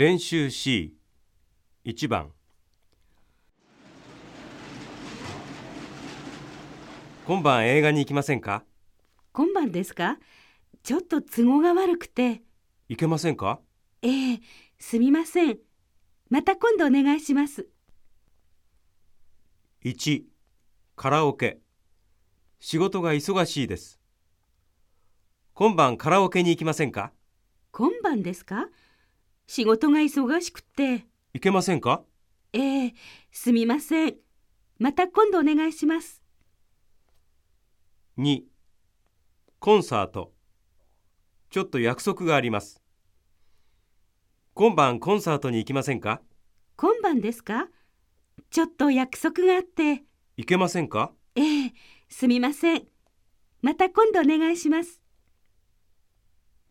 練習 C1 番。今晩映画に行きませんか？今晩ですか？ちょっと都合が悪くて。行けませんか？ええ、すみません。また今度お願いします。1カラオケ。仕事が忙しいです。今晩カラオケに行きませんか？今晩ですか？仕事が忙しくて。行けませんか？ええ、すみません。また今度お願いします。2コンサートちょっと約束があります今晩コンサートに行きませんか？今晩ですか？ちょっと約束があって。行けませんか？ええ、すみません。また今度お願いします。